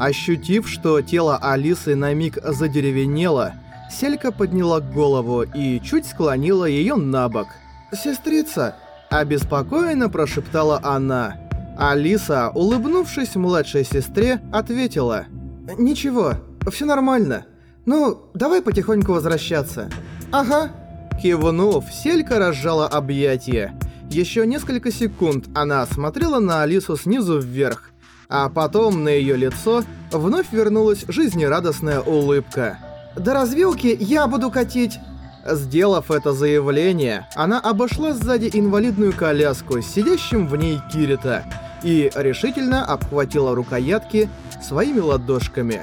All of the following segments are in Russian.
Ощутив, что тело Алисы на миг задеревенело, Селька подняла голову и чуть склонила ее на бок. «Сестрица!» – обеспокоенно прошептала она. Алиса, улыбнувшись младшей сестре, ответила. «Ничего, все нормально. Ну, давай потихоньку возвращаться». «Ага». Кивнув, Селька разжала объятия. Еще несколько секунд она смотрела на Алису снизу вверх, а потом на ее лицо вновь вернулась жизнерадостная улыбка. «До развилки я буду катить!» Сделав это заявление, она обошла сзади инвалидную коляску с сидящим в ней Кирита и решительно обхватила рукоятки своими ладошками.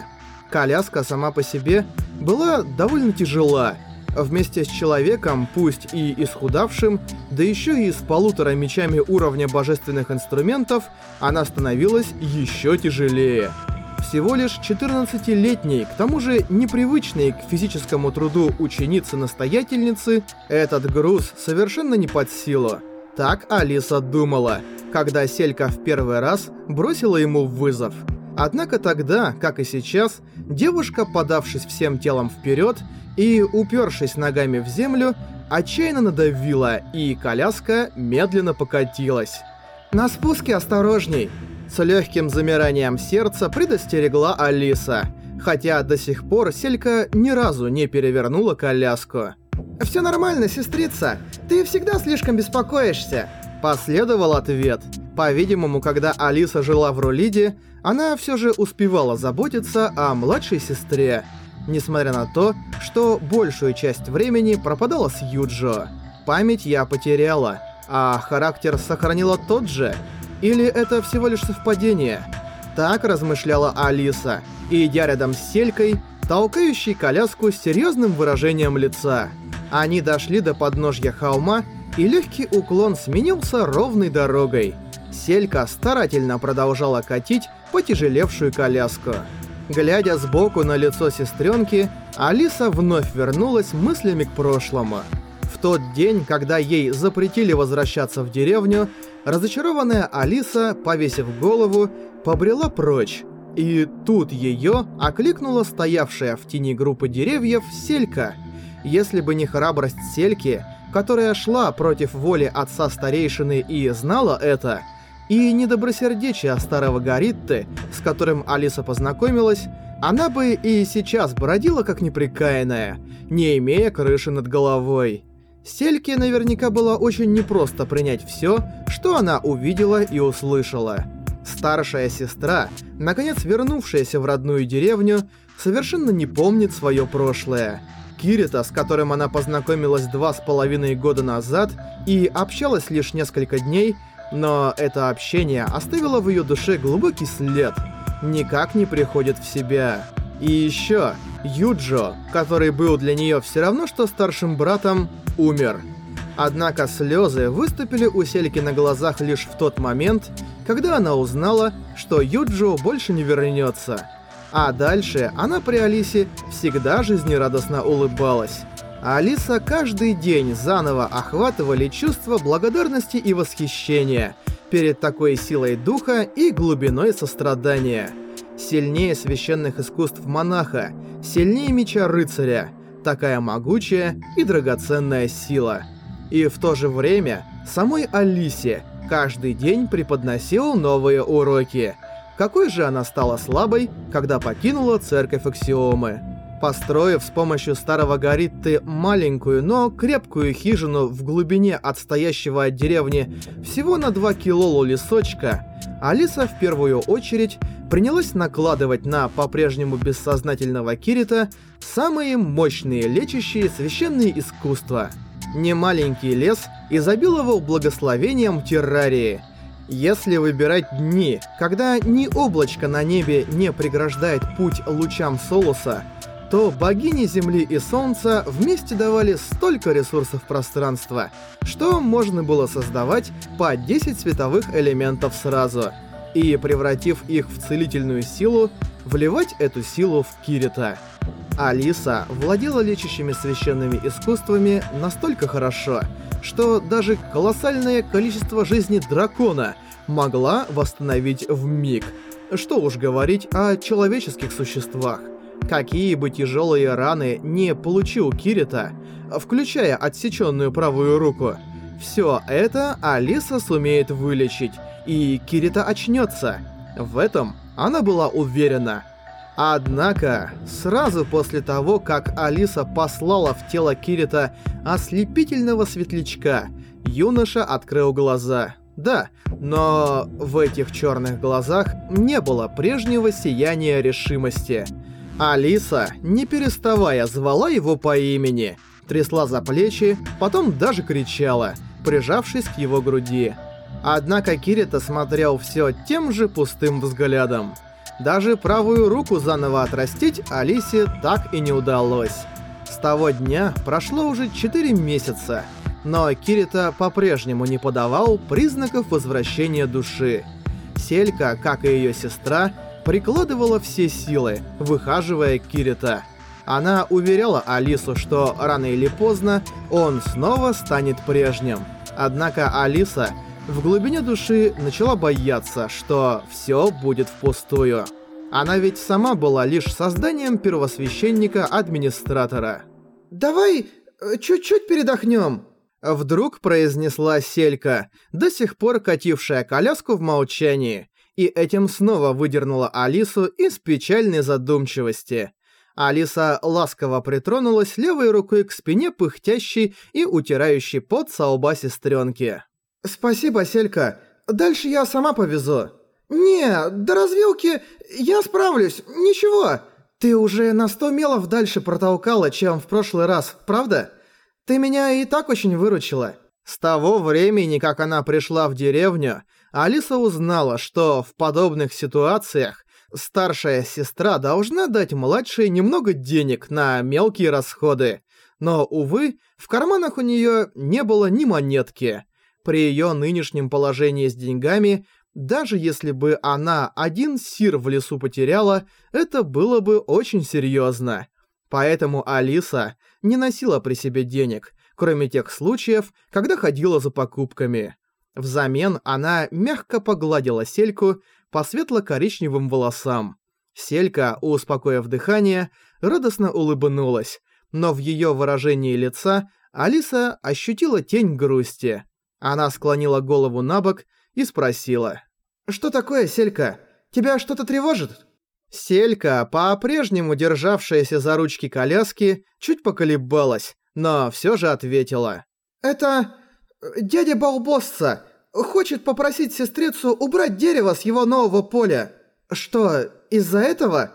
Коляска сама по себе была довольно тяжела. Вместе с человеком, пусть и исхудавшим, да еще и с полутора мечами уровня божественных инструментов, она становилась еще тяжелее. Всего лишь 14-летней, к тому же непривычной к физическому труду ученицы-настоятельницы, этот груз совершенно не под силу. Так Алиса думала, когда Селька в первый раз бросила ему вызов. Однако тогда, как и сейчас, девушка, подавшись всем телом вперед и упершись ногами в землю, отчаянно надавила, и коляска медленно покатилась. «На спуске осторожней!» С легким замиранием сердца предостерегла Алиса, хотя до сих пор Селька ни разу не перевернула коляску. «Всё нормально, сестрица. Ты всегда слишком беспокоишься». Последовал ответ. По-видимому, когда Алиса жила в Рулиде, она всё же успевала заботиться о младшей сестре, несмотря на то, что большую часть времени пропадала с Юджо. Память я потеряла, а характер сохранила тот же — или это всего лишь совпадение? Так размышляла Алиса, идя рядом с Селькой, толкающей коляску с серьезным выражением лица. Они дошли до подножья холма, и легкий уклон сменился ровной дорогой. Селька старательно продолжала катить потяжелевшую коляску. Глядя сбоку на лицо сестренки, Алиса вновь вернулась мыслями к прошлому. В тот день, когда ей запретили возвращаться в деревню, разочарованная Алиса, повесив голову, побрела прочь. И тут ее окликнула стоявшая в тени группы деревьев Селька. Если бы не храбрость Сельки, которая шла против воли отца старейшины и знала это, и недобросердечие старого Гаритты, с которым Алиса познакомилась, она бы и сейчас бродила как неприкаянная, не имея крыши над головой. Сельке наверняка было очень непросто принять все, что она увидела и услышала. Старшая сестра, наконец вернувшаяся в родную деревню, совершенно не помнит свое прошлое. Кирита, с которым она познакомилась два с половиной года назад и общалась лишь несколько дней, но это общение оставило в ее душе глубокий след. Никак не приходит в себя. И еще, Юджо, который был для нее все равно, что старшим братом, умер. Однако слезы выступили у Сельки на глазах лишь в тот момент, когда она узнала, что Юджио больше не вернется. А дальше она при Алисе всегда жизнерадостно улыбалась. А Алиса каждый день заново охватывали чувство благодарности и восхищения перед такой силой духа и глубиной сострадания. Сильнее священных искусств монаха, сильнее меча рыцаря, такая могучая и драгоценная сила. И в то же время самой Алисе каждый день преподносил новые уроки. Какой же она стала слабой, когда покинула церковь Аксиомы. Построив с помощью старого Гаритты маленькую, но крепкую хижину в глубине отстоящего от деревни всего на 2 килолу лесочка, Алиса в первую очередь принялась накладывать на по-прежнему бессознательного Кирита самые мощные лечащие священные искусства. Немаленький лес изобиловал благословением террарии. Если выбирать дни, когда ни облачко на небе не преграждает путь лучам Солуса, то богини Земли и Солнца вместе давали столько ресурсов пространства, что можно было создавать по 10 световых элементов сразу – и, превратив их в целительную силу, вливать эту силу в Кирита. Алиса владела лечащими священными искусствами настолько хорошо, что даже колоссальное количество жизни дракона могла восстановить в миг. Что уж говорить о человеческих существах. Какие бы тяжелые раны не получил Кирита, включая отсеченную правую руку, все это Алиса сумеет вылечить, и Кирита очнется. В этом она была уверена. Однако, сразу после того, как Алиса послала в тело Кирита ослепительного светлячка, юноша открыл глаза. Да, но в этих черных глазах не было прежнего сияния решимости. Алиса, не переставая, звала его по имени, трясла за плечи, потом даже кричала, прижавшись к его груди. Однако Кирита смотрел все тем же пустым взглядом. Даже правую руку заново отрастить Алисе так и не удалось. С того дня прошло уже 4 месяца, но Кирита по-прежнему не подавал признаков возвращения души. Селька, как и ее сестра, прикладывала все силы, выхаживая Кирита. Она уверяла Алису, что рано или поздно он снова станет прежним. Однако Алиса в глубине души начала бояться, что все будет впустую. Она ведь сама была лишь созданием первосвященника-администратора. «Давай э, чуть-чуть передохнем», — вдруг произнесла Селька, до сих пор катившая коляску в молчании, и этим снова выдернула Алису из печальной задумчивости. Алиса ласково притронулась левой рукой к спине пыхтящей и утирающей пот со лба сестренки. «Спасибо, Селька. Дальше я сама повезу». «Не, до развилки я справлюсь, ничего. Ты уже на сто мелов дальше протолкала, чем в прошлый раз, правда? Ты меня и так очень выручила». С того времени, как она пришла в деревню, Алиса узнала, что в подобных ситуациях старшая сестра должна дать младшей немного денег на мелкие расходы. Но, увы, в карманах у неё не было ни монетки – при ее нынешнем положении с деньгами, даже если бы она один сир в лесу потеряла, это было бы очень серьезно. Поэтому Алиса не носила при себе денег, кроме тех случаев, когда ходила за покупками. Взамен она мягко погладила Сельку по светло-коричневым волосам. Селька, успокоив дыхание, радостно улыбнулась, но в ее выражении лица Алиса ощутила тень грусти. Она склонила голову на бок и спросила. «Что такое, Селька? Тебя что-то тревожит?» Селька, по-прежнему державшаяся за ручки коляски, чуть поколебалась, но все же ответила. «Это... дядя Балбосса хочет попросить сестрицу убрать дерево с его нового поля. Что, из-за этого?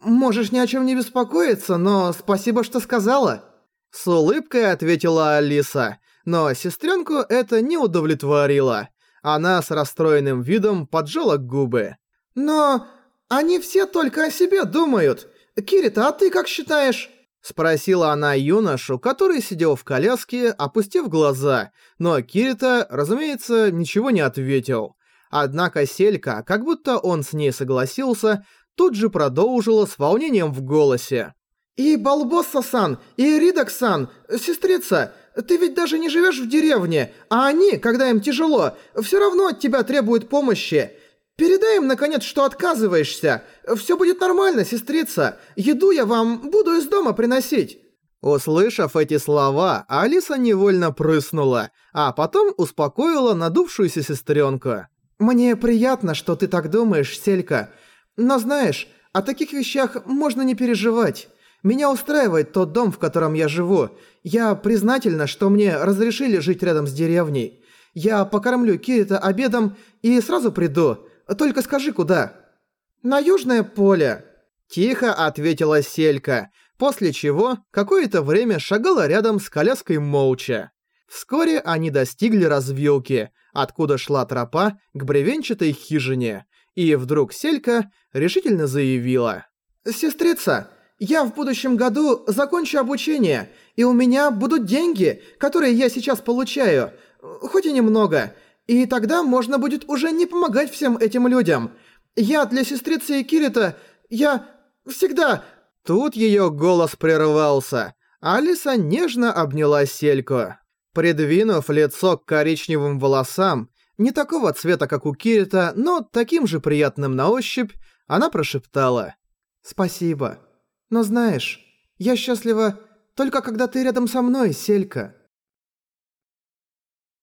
Можешь ни о чем не беспокоиться, но спасибо, что сказала». С улыбкой ответила Алиса, но сестренку это не удовлетворило. Она с расстроенным видом поджала губы. «Но они все только о себе думают. Кирита, а ты как считаешь?» Спросила она юношу, который сидел в коляске, опустив глаза, но Кирита, разумеется, ничего не ответил. Однако Селька, как будто он с ней согласился, тут же продолжила с волнением в голосе. «И Балбосса-сан, и Ридок-сан, сестрица, ты ведь даже не живешь в деревне, а они, когда им тяжело, все равно от тебя требуют помощи. Передай им, наконец, что отказываешься. Все будет нормально, сестрица. Еду я вам буду из дома приносить». Услышав эти слова, Алиса невольно прыснула, а потом успокоила надувшуюся сестренку. «Мне приятно, что ты так думаешь, Селька. Но знаешь, о таких вещах можно не переживать. Меня устраивает тот дом, в котором я живу. Я признательна, что мне разрешили жить рядом с деревней. Я покормлю Кирита обедом и сразу приду. Только скажи, куда?» «На Южное поле», – тихо ответила Селька, после чего какое-то время шагала рядом с коляской молча. Вскоре они достигли развилки, откуда шла тропа к бревенчатой хижине, и вдруг Селька решительно заявила. «Сестрица, я в будущем году закончу обучение, и у меня будут деньги, которые я сейчас получаю, хоть и немного. И тогда можно будет уже не помогать всем этим людям. Я для сестрицы и Кирита, я всегда...» Тут её голос прервался. Алиса нежно обняла Сельку. Придвинув лицо к коричневым волосам, Не такого цвета, как у Кирита, но таким же приятным на ощупь, она прошептала. «Спасибо. Но знаешь, я счастлива только когда ты рядом со мной, Селька».